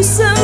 to some